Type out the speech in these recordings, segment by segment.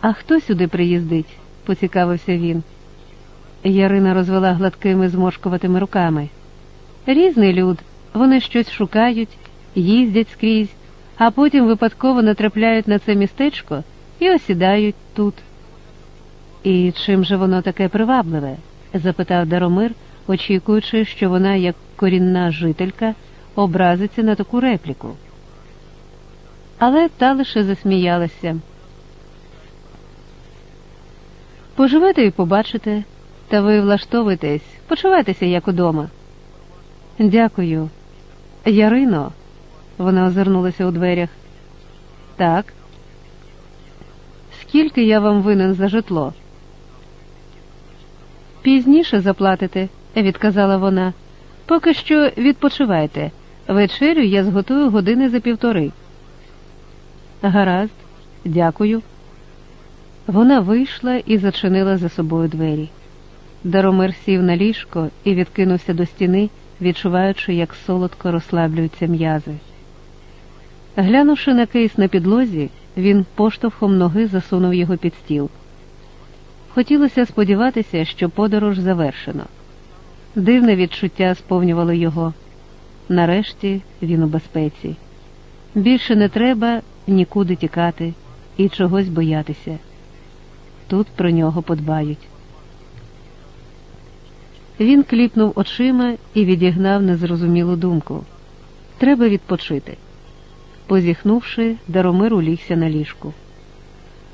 А хто сюди приїздить? поцікавився він. Ярина розвела гладкими зморшкуватими руками. Різний люд, вони щось шукають, їздять скрізь, а потім випадково натрапляють на це містечко і осідають тут. І чим же воно таке привабливе? запитав Даромир, очікуючи, що вона, як корінна жителька, образиться на таку репліку. Але та лише засміялася. Поживете і побачите, та ви влаштовуйтесь, почувайтеся як удома. Дякую. Ярино, вона озирнулася у дверях. Так. Скільки я вам винен за житло? Пізніше заплатите, відказала вона. Поки що відпочивайте. Вечерю я зготую години за півтори. Гаразд, дякую. Вона вийшла і зачинила за собою двері. Даромир сів на ліжко і відкинувся до стіни, відчуваючи, як солодко розслаблюються м'язи. Глянувши на кейс на підлозі, він поштовхом ноги засунув його під стіл. Хотілося сподіватися, що подорож завершено. Дивне відчуття сповнювало його. Нарешті він у безпеці. Більше не треба нікуди тікати і чогось боятися. Тут про нього подбають. Він кліпнув очима і відігнав незрозумілу думку. Треба відпочити. Позіхнувши, Даромир улігся на ліжку.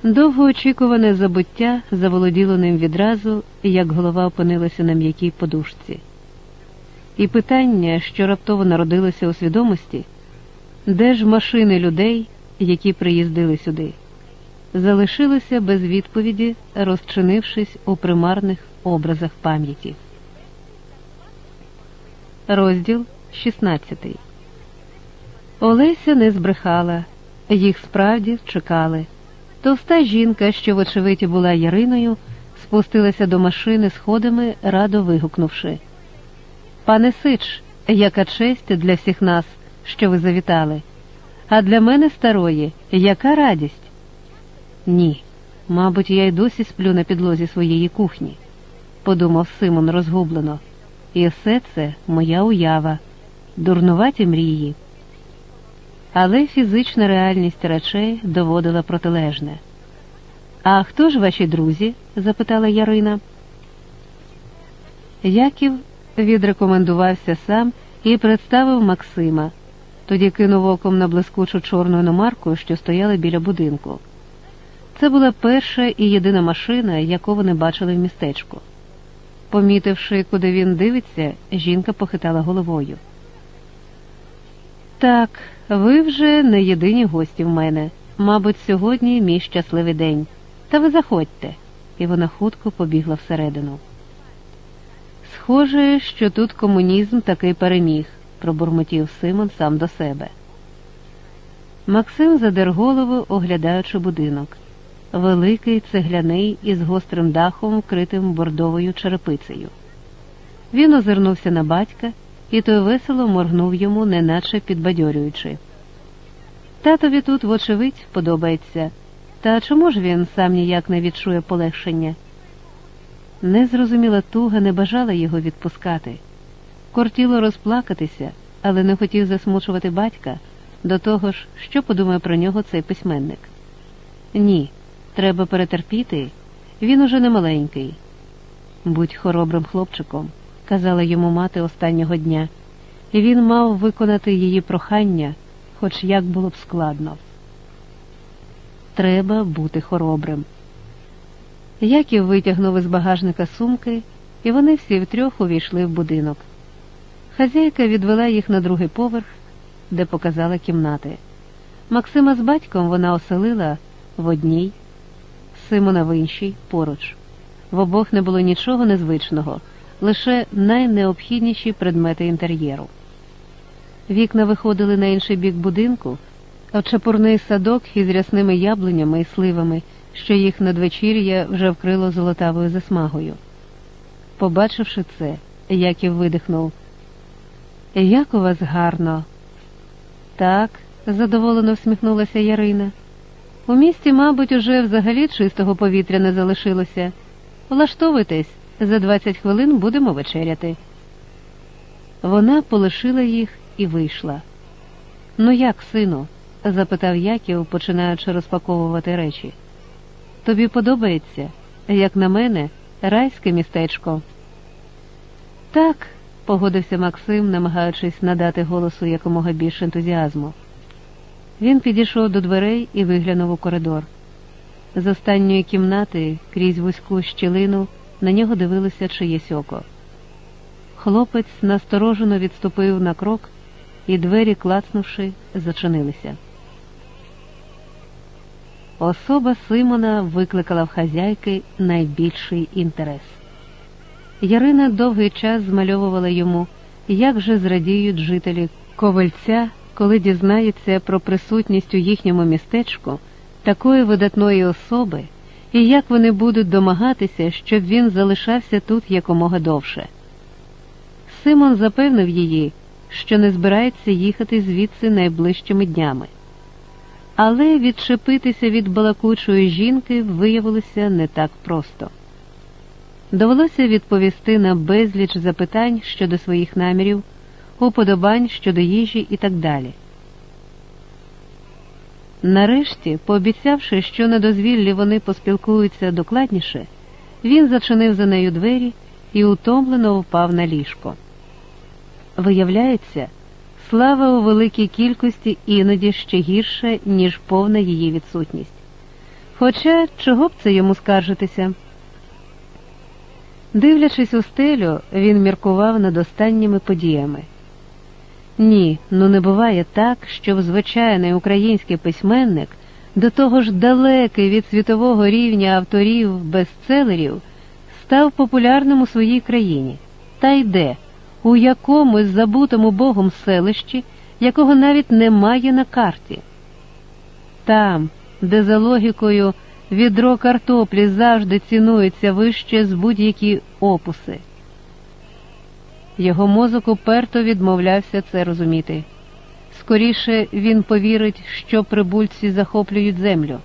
Довгоочікуване забуття заволоділо ним відразу, як голова опинилася на м'якій подушці. І питання, що раптово народилося у свідомості, де ж машини людей, які приїздили сюди, залишилося без відповіді, розчинившись у примарних образах пам'яті. Розділ 16 Олеся не збрехала, їх справді чекали. Товста жінка, що, вочевидь, була Яриною, спустилася до машини сходами, радо вигукнувши. Пане Сич, яка честь для всіх нас, що ви завітали, а для мене старої, яка радість? Ні, мабуть, я й досі сплю на підлозі своєї кухні, подумав Симон розгублено. І все це моя уява, дурнуваті мрії. Але фізична реальність речей доводила протилежне. А хто ж ваші друзі? запитала Ярина. Яків відрекомендувався сам і представив Максима, тоді кинув оком на блискучу чорну іномарку, що стояла біля будинку. Це була перша і єдина машина, яку вони бачили в містечку. Помітивши, куди він дивиться, жінка похитала головою. Так, ви вже не єдині гості в мене. Мабуть, сьогодні мій щасливий день. Та ви заходьте, і вона хутко побігла всередину. Схоже, що тут комунізм таки переміг, пробурмотів Симон сам до себе. Максим задер голову, оглядаючи будинок великий, цегляний із гострим дахом, вкритим бордовою черепицею. Він озирнувся на батька, і той весело моргнув йому, неначе підбадьорюючи. Татові тут, вочевидь, подобається, та чому ж він сам ніяк не відчує полегшення? Незрозуміла туга не бажала його відпускати. Кортіло розплакатися, але не хотів засмучувати батька до того ж, що подумає про нього цей письменник. Ні, Треба перетерпіти, він уже не маленький. Будь хоробрим хлопчиком, казала йому мати останнього дня, і він мав виконати її прохання, хоч як було б складно. Треба бути хоробрим. Яків витягнув із багажника сумки, і вони всі втрьох увійшли в будинок. Хазяйка відвела їх на другий поверх, де показала кімнати. Максима з батьком вона оселила в одній. Симона в іншій поруч. В обох не було нічого незвичного, лише найнеобхідніші предмети інтер'єру. Вікна виходили на інший бік будинку, а чепурний садок із рясними яблунями і сливами, що їх надвечір'я вже вкрило золотавою засмагою. Побачивши це, Яків видихнув. Як у вас гарно. Так, задоволено всміхнулася Ярина. У місті, мабуть, уже взагалі чистого повітря не залишилося. Влаштовуйтесь, за 20 хвилин будемо вечеряти. Вона полишила їх і вийшла. Ну як, сину? запитав Яків, починаючи розпаковувати речі. Тобі подобається, як на мене, райське містечко. Так, погодився Максим, намагаючись надати голосу якомога більше ентузіазму. Він підійшов до дверей і виглянув у коридор. З останньої кімнати, крізь вузьку щілину, на нього дивилося чиєсь око. Хлопець насторожено відступив на крок, і двері, клацнувши, зачинилися. Особа Симона викликала в хазяйки найбільший інтерес. Ярина довгий час змальовувала йому, як же зрадіють жителі ковальця, коли дізнається про присутність у їхньому містечку такої видатної особи, і як вони будуть домагатися, щоб він залишався тут якомога довше. Симон запевнив її, що не збирається їхати звідси найближчими днями. Але відчепитися від балакучої жінки виявилося не так просто. Довелося відповісти на безліч запитань щодо своїх намірів, уподобань щодо їжі і так далі. Нарешті, пообіцявши, що на дозвіллі вони поспілкуються докладніше, він зачинив за нею двері і утомлено впав на ліжко. Виявляється, слава у великій кількості іноді ще гірше, ніж повна її відсутність. Хоча чого б це йому скаржитися? Дивлячись у стелю, він міркував над останніми подіями. Ні, ну не буває так, щоб звичайний український письменник, до того ж далекий від світового рівня авторів бестселерів, став популярним у своїй країні. Та йде у якомусь забутому богом селищі, якого навіть немає на карті. Там, де за логікою відро картоплі завжди цінується вище з будь-які опуси. Його мозок уперто відмовлявся це розуміти. Скоріше він повірить, що прибульці захоплюють землю.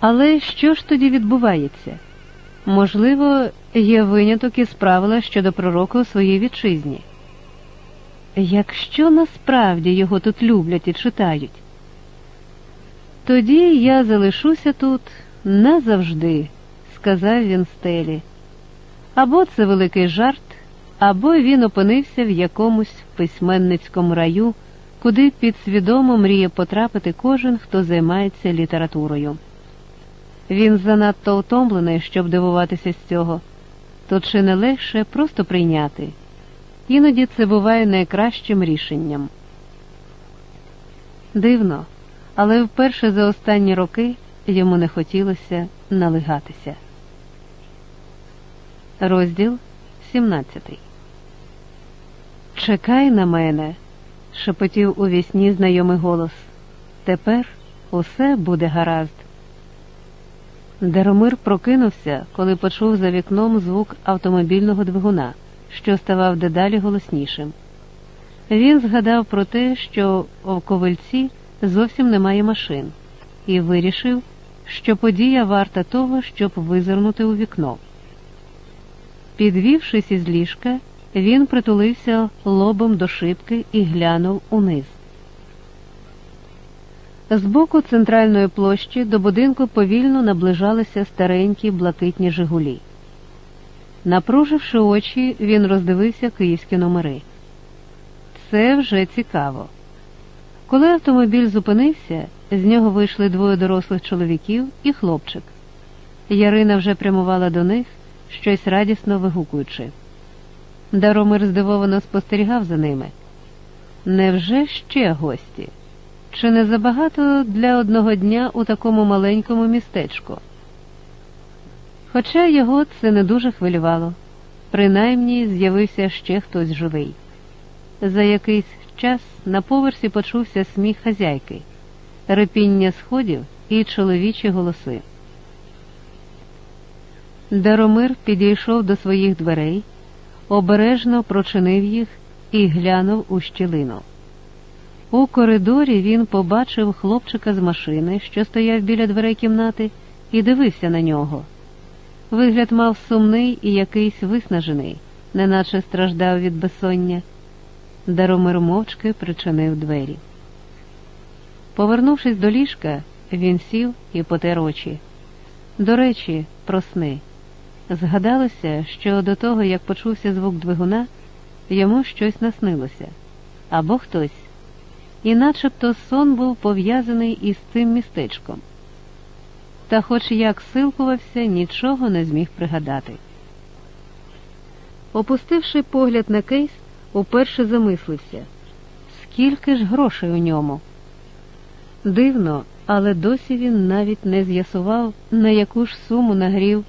Але що ж тоді відбувається? Можливо, є виняток із правила щодо пророка у своїй вітчизні. Якщо насправді його тут люблять і читають, тоді я залишуся тут назавжди, сказав він стелі. Або це великий жарт, або він опинився в якомусь письменницькому раю, куди підсвідомо мріє потрапити кожен, хто займається літературою. Він занадто утомлений, щоб дивуватися з цього, то чи не легше просто прийняти. Іноді це буває найкращим рішенням. Дивно, але вперше за останні роки йому не хотілося налигатися. Розділ 17 Чекай на мене, шепотів у вісні знайомий голос. Тепер усе буде гаразд. Даромир прокинувся, коли почув за вікном звук автомобільного двигуна, що ставав дедалі голоснішим. Він згадав про те, що в ковальці зовсім немає машин, і вирішив, що подія варта того, щоб визирнути у вікно. Підвівшись із ліжка, він притулився лобом до шибки і глянув униз. З боку центральної площі до будинку повільно наближалися старенькі блакитні Жигулі. Напруживши очі, він роздивився київські номери. Це вже цікаво. Коли автомобіль зупинився, з нього вийшли двоє дорослих чоловіків і хлопчик. Ярина вже прямувала до них, щось радісно вигукуючи. Даромир здивовано спостерігав за ними. Невже ще гості? Чи не забагато для одного дня у такому маленькому містечку? Хоча його це не дуже хвилювало, принаймні з'явився ще хтось живий. За якийсь час на поверсі почувся сміх хазяйки, репіння сходів і чоловічі голоси. Даромир підійшов до своїх дверей, обережно прочинив їх і глянув у щілину. У коридорі він побачив хлопчика з машини, що стояв біля дверей кімнати, і дивився на нього. Вигляд мав сумний і якийсь виснажений, неначе страждав від безсоння. Даромир мовчки причинив двері. Повернувшись до ліжка, він сів і потер очі. До речі, про сни. Згадалося, що до того, як почувся звук двигуна, йому щось наснилося або хтось, і начебто сон був пов'язаний із цим містечком. Та, хоч як силкувався, нічого не зміг пригадати. Опустивши погляд на кейс, уперше замислився, скільки ж грошей у ньому. Дивно, але досі він навіть не з'ясував, на яку ж суму нагрів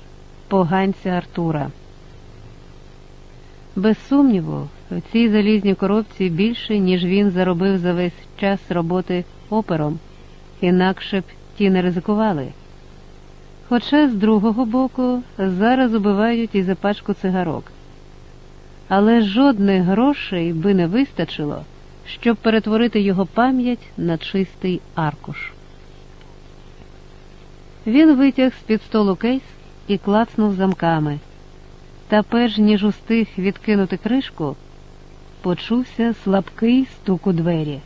поганця Артура. Без сумніву, в цій залізній коробці більше, ніж він заробив за весь час роботи опером, інакше б ті не ризикували. Хоча, з другого боку, зараз убивають і за пачку цигарок. Але жодних грошей би не вистачило, щоб перетворити його пам'ять на чистий аркуш. Він витяг з під столу кейс і клацнув замками. Та перш ніж устиг відкинути кришку, почувся слабкий стук у двері.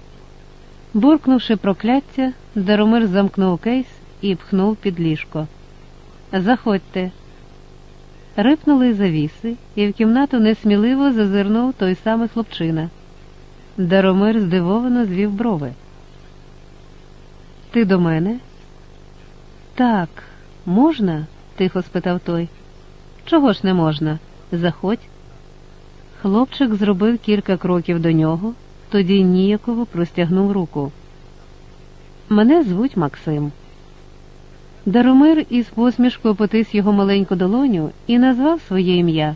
Буркнувши прокляття, Даромир замкнув кейс і пхнув під ліжко. Заходьте. Рипнули завіси, і в кімнату несміливо зазирнув той самий хлопчина. Даромир здивовано звів брови. Ти до мене? Так, можна? Тихо спитав той. Чого ж не можна? Заходь. Хлопчик зробив кілька кроків до нього, тоді ніяково простягнув руку. Мене звуть Максим. Даромир із посмішкою потис його маленьку долоню і назвав своє ім'я,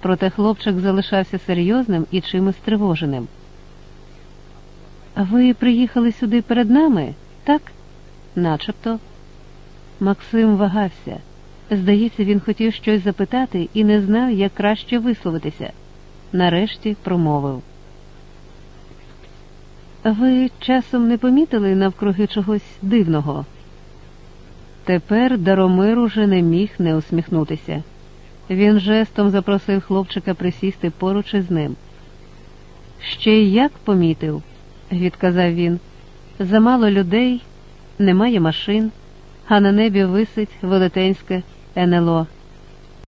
проте хлопчик залишався серйозним і чимось тривоженим. Ви приїхали сюди перед нами, так? Начебто. Максим вагався. Здається, він хотів щось запитати і не знав, як краще висловитися. Нарешті промовив. Ви часом не помітили навкруги чогось дивного? Тепер Даромир уже не міг не усміхнутися. Він жестом запросив хлопчика присісти поруч із ним. Ще як помітив, відказав він. Замало людей, немає машин, а на небі висить велетенське НЛО.